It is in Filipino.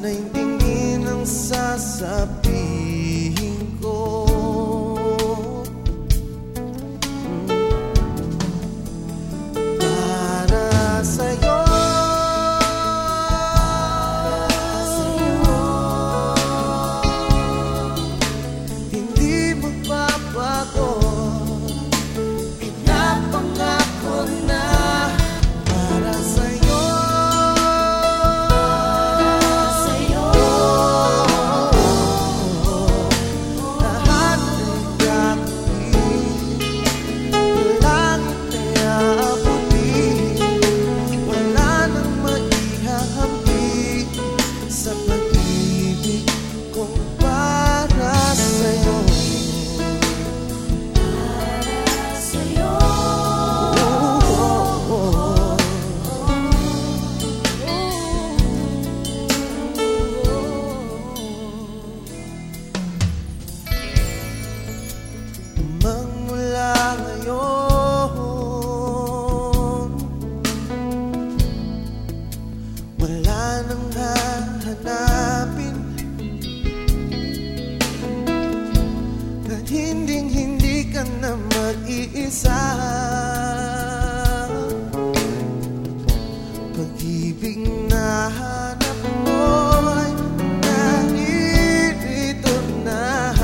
Sana'y tingin ang sasabihin mag-iisa Pag-ibig na hanap mo'y naririto na